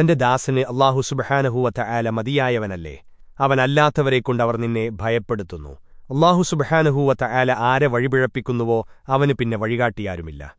തന്റെ ദാസന് അള്ളാഹു സുബഹാനഹുവത്ത ആല മതിയായവനല്ലേ. അവർ നിന്നെ ഭയപ്പെടുത്തുന്നു. അള്ളാഹു സുബഹാനഹൂവത്ത ആല ആരെ വഴിപിഴപ്പിക്കുന്നുവോ അവന് പിന്നെ വഴികാട്ടിയാരുമില്ല.